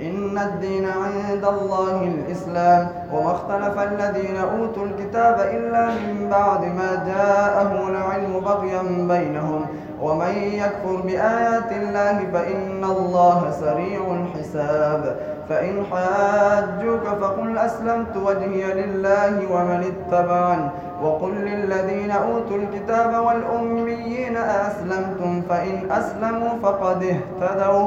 إن الدين عند الله الإسلام وما اختلف الذين أوتوا الكتاب إلا من بعد ما جاءهم العلم بغيا بينهم. ومن يكفر بآيات الله فإن الله سريع الحساب. فإن حاجوك فقل أسلمت وجهي لله ومن اتبعن وقل للذين أوتوا الكتاب والأميين أسلمتم فإن أسلموا فقد اهتدوا.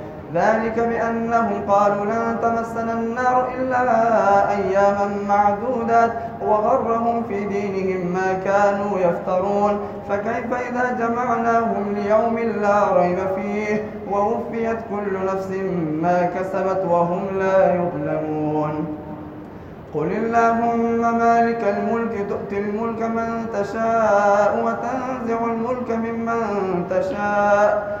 ذلك بأنهم قالوا لن تمسنا النار إلا أياما معدودات وغرهم في دينهم ما كانوا يفترون. فكيف إذا جمعناهم ليوم لا ريب فيه ووفيت كل نفس ما كسبت وهم لا يظلمون. قل اللهم مالك الملك تؤتي الملك من تشاء وتنزع الملك ممن تشاء.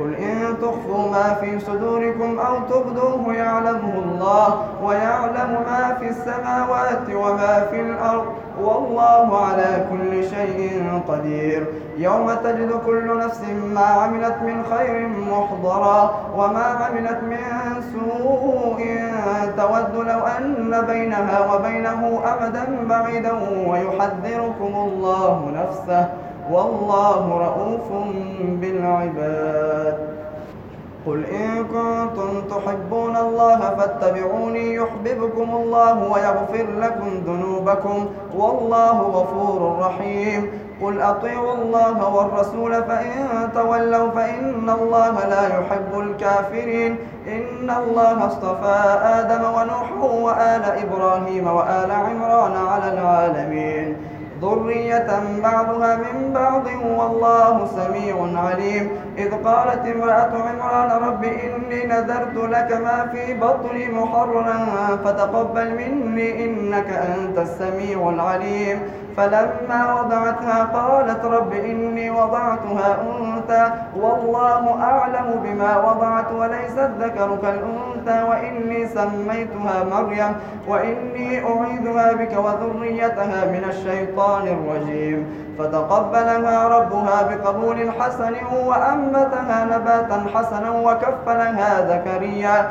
قل إن تخفوا ما في صدوركم أو تبدوه يعلمه الله ويعلم ما في السماوات وما في الأرض والله على كل شيء قدير يوم تجد كل نفس ما عملت من خير محضرا وما عملت من سوء تود لو أن بينها وبينه أمدا بعيدا ويحذركم الله نفسه والله رؤوف بالعباد. قل إن كنتم تحبون الله فاتبعوني يحببكم الله ويغفر لكم ذنوبكم. والله غفور رحيم. قل أطيعوا الله والرسول فإن تولوا فإن الله لا يحب الكافرين. إن الله اصطفى آدم ونوح وآل إبراهيم وآل عمران على العالمين. ذرية بعضها من بعض والله سميع عليم. إذ قالت امرأة عمران رب إني نذرت لك ما في بطني محررا فتقبل مني إنك أنت السميع العليم. فلما وضعتها قالت رب إني وضعتها أنثى والله أعلم بما وضعت وليس الذكر كالأنثى. وإني سميتها مريم وإني أعيذها بك وذريتها من الشيطان الرجيم. فتقبلها ربها بقبول حسن وأنبتها نباتا حسنا وكفلها زكريا.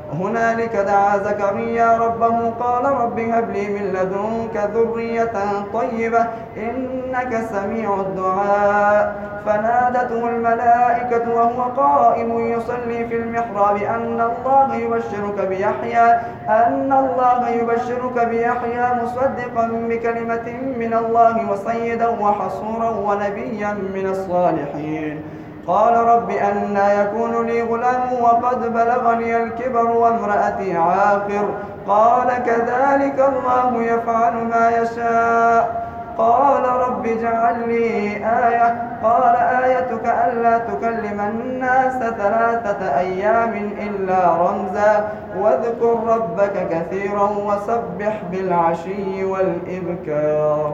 هنالك دعا زكريا ربه قال رب هب لي من لدنك ذرية طيبة إنك سميع الدعاء. فنادته الملائكة وهو قائم يصلي في المحراب أن الله يبشرك بيحيى أن الله يبشرك بيحيى مصدقا بكلمة من الله وسيدا وحصورا ونبيا من الصالحين. قال رب أنا يكون لي غلام وقد بلغني الكبر وامرأتي عاقر. قال كذلك الله يفعل ما يشاء. قال رب اجعل لي آية. قال آيتك ألا تكلم الناس ثلاثة أيام إلا رمزا. واذكر ربك كثيرا وسبح بالعشي والإبكار.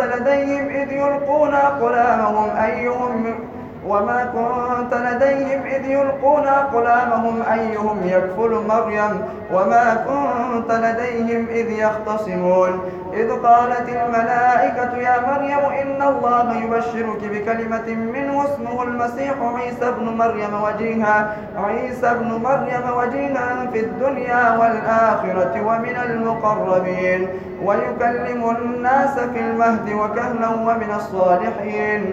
لديهم إذ يلقون أقلامهم أيهم وما كنت لديهم إذ يلقون أقلامهم أيهم يكفل مريم وما كنت لديهم إذ يختصمون إذ قالت الملائكة يا مريم إن الله يبشرك بكلمة منه اسمه المسيح عيسى بن مريم وجيها عيسى بن مريم وجيها في الدنيا والآخرة ومن المقربين ويكلم الناس في المهد وكهلا ومن الصالحين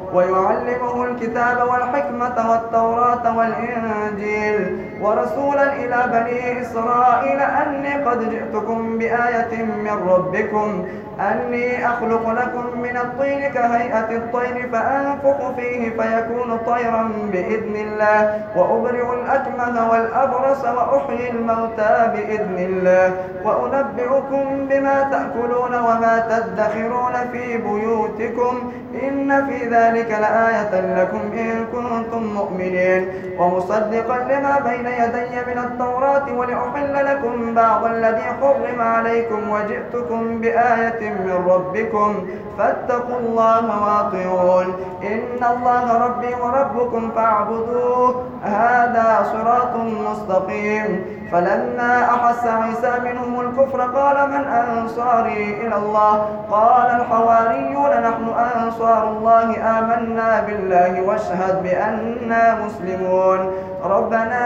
ويعلمه الكتاب والحكمة والتوراة والإنجيل ورسولا إلى بني إسرائيل أني قد جئتكم بآية من ربكم. أني أخلق لكم من الطين كهيئة الطير فأنفق فيه فيكون طيرا بإذن الله. وأبرئ الأكمه والأبرص وأحيي الموتى بإذن الله. وأنبئكم بما تأكلون وما تدخرون في بيوتكم. إن في ذلك لآية لكم إن كنتم مؤمنين. ومصدقا لما بين يدي من التوراة ولأحل لكم بعض الذي حرم عليكم وجئتكم بآية من ربكم. فاتقوا الله وأطيعون. إن الله ربي وربكم فاعبدوه. هذا صراط مستقيم. فلما أحس عيسى منهم الكفر قال من أنصاري إلى الله؟ قال الحواريون نحن أنصار الله آمنا بالله واشهد بأننا مسلمون. ربنا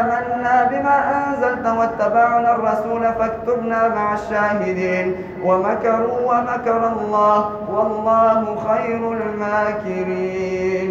آمنا بما أنزلت واتبعنا الرسول فاكتبنا مع الشاهدين. ومكروا ومكر الله والله خير الماكرين.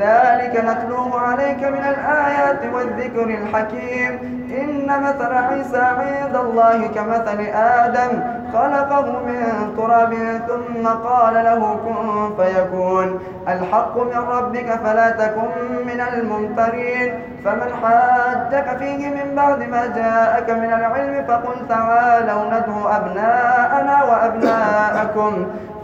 ذلك نتلوه عليك من الآيات والذكر الحكيم. إن مثل عيسى عند الله كمثل آدم خلقه من تراب ثم قال له كن فيكون. الحق من ربك فلا تكن من الممترين. فمن حاجك فيه من بعد ما جاءك من العلم فقل تعالوا ندعو أبناءنا وأبناءكم.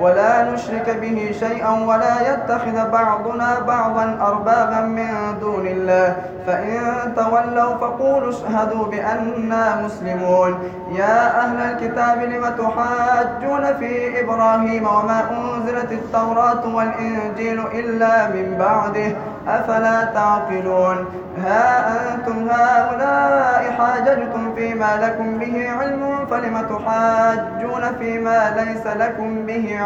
ولا نشرك به شيئا ولا يتخذ بعضنا بعضا أربابا من دون الله. فإن تولوا فقولوا اشهدوا بأننا مسلمون. يا أهل الكتاب لم تحاجون في إبراهيم وما أنزلت التوراة والإنجيل إلا من بعده؟ أفلا تعقلون؟ ها أنتم هؤلاء حاججتم في فيما لكم به علم فلم تحاجون فيما ليس لكم به علم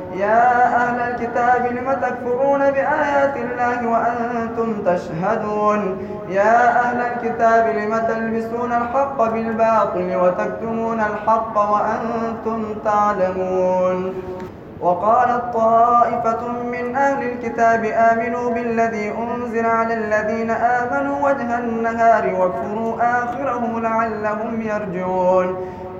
يا أهل الكتاب لم تكفرون بآيات الله وأنتم تشهدون؟ يا أهل الكتاب لم تلبسون الحق بالباطل وتكتمون الحق وأنتم تعلمون؟ وقالت طائفة من أهل الكتاب آمنوا بالذي أنزل على الذين آمنوا وجه النهار واكفروا آخره لعلهم يرجعون.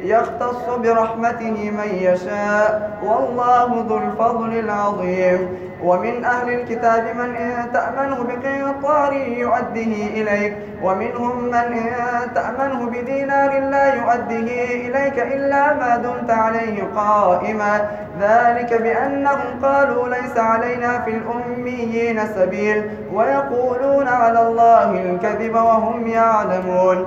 يختص برحمته من يشاء. والله ذو الفضل العظيم. ومن أهل الكتاب من إن تأمنه بقنطار يؤديه إليك. ومنهم من إن تأمنه بدينار لا يؤديه إليك إلا ما دمت عليه قائما. ذلك بأنهم قالوا ليس علينا في الأميين سبيل. ويقولون على الله الكذب وهم يعلمون.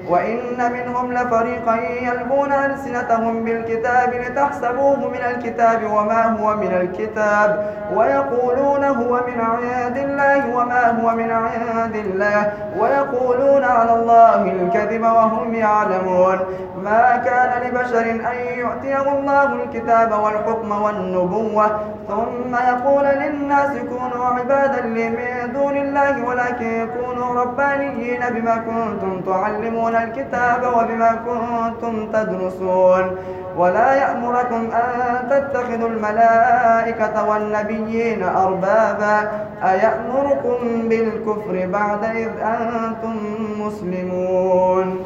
وإن منهم لفريقا يلبون ألسنتهم بالكتاب لتحسبوه من الكتاب وما هو من الكتاب ويقولون هو من عند الله وما هو من عند الله ويقولون على الله الكذب وهم يعلمون ما كان لبشر أن يؤتيه الله الكتاب والحكم والنبوة. ثم يقول للناس كونوا عبادا لي من دون الله ولكن كونوا ربانيين بما كنتم تعلمون الكتاب وبما كنتم تدرسون. ولا يأمركم أن تتخذوا الملائكة والنبيين أربابا. أيأمركم بالكفر بعد إذ أنتم مسلمون؟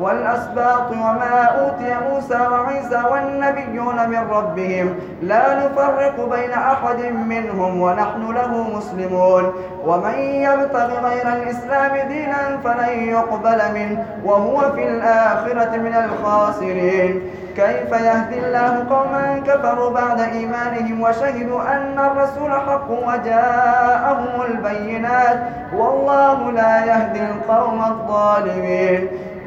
والأسباط وما أوتي موسى وعيسى والنبيون من ربهم لا نفرق بين أحد منهم ونحن له مسلمون. ومن يبتغ غير الإسلام دينا فلن يقبل منه وهو في الآخرة من الخاسرين. كيف يهدي الله قوما كفروا بعد إيمانهم وشهدوا أن الرسول حق وجاءهم البينات؟ والله لا يهدي القوم الظالمين.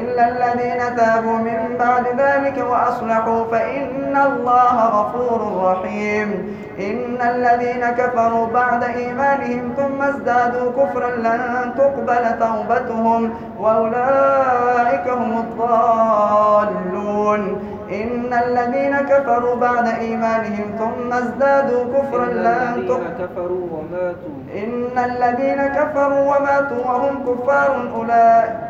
إلا الذين تابوا من بعد ذلك وأصلحوا فإن الله غفور رحيم. إن الذين كفروا بعد إيمانهم ثم ازدادوا كفرا لن تقبل توبتهم وأولئك هم الضالون. إن الذين كفروا بعد إيمانهم ثم ازدادوا كفرا لن وماتوا. إن الذين كفروا وماتوا وهم كفار أولئك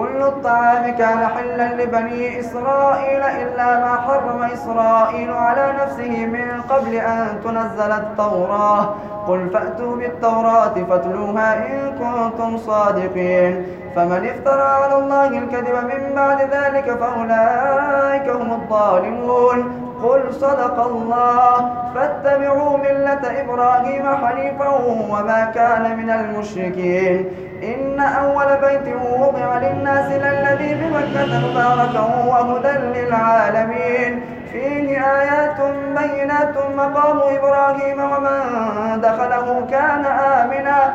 كل الطعام كان حلا لبني إسرائيل إلا ما حرم إسرائيل على نفسه من قبل أن تنزل التوراة. قل فأتوا بالتوراة فاتلوها إن كنتم صادقين. فمن افترى على الله الكذب من بعد ذلك فأولئك هم الظالمون. قل صدق الله. فاتبعوا ملة إبراهيم حنيفا وما كان من المشركين. إن أول بيت وضع للناس للذي بمكة مباركا وهدى للعالمين. فيه آيات بينات مقام إبراهيم ومن دخله كان آمنا.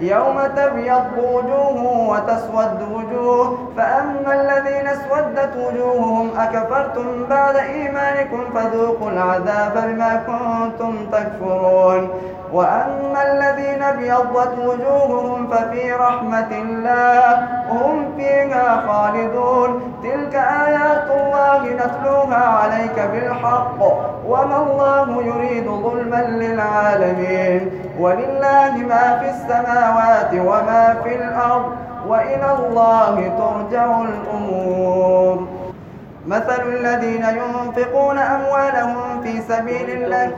يوم تبيض وجوه وتسود وجوه فأما الذين اسودت وجوههم أكفرتم بعد إيمانكم فذوقوا العذاب بما كنتم تكفرون. وأما الذين ابيضت وجوههم ففي رحمة الله هم فيها خالدون. تلك آيات الله نتلوها عليك بالحق وما الله يريد ظلما للعالمين ولله ما في السماوات وما في الأرض وإلى الله ترجع الأمور. مثل الذين ينفقون أموالهم في سبيل الله.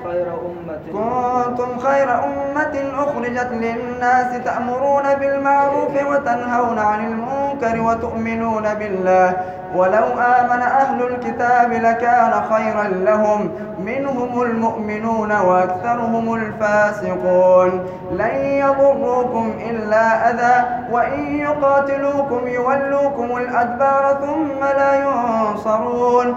كنتم خير أمة أخرجت للناس تأمرون بالمعروف وتنهون عن المنكر. وتؤمنون بالله. ولو آمن أهل الكتاب لكان خيرا لهم. منهم المؤمنون وأكثرهم الفاسقون. لن يضروكم إلا أذى. وإن يقاتلوكم يولوكم الأدبار ثم لا ينصرون.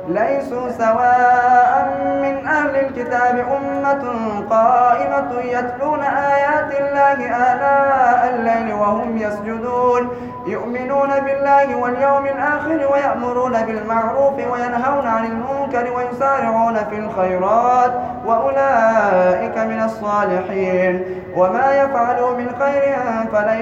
ليسوا سواء من أهل الكتاب أمة قائمة يتلون آيات الله آلاء الليل وهم يسجدون. يؤمنون بالله واليوم الآخر ويأمرون بالمعروف وينهون عن المنكر ويسارعون في الخيرات. وأولئك من الصالحين. وما يفعلوا من خير فلن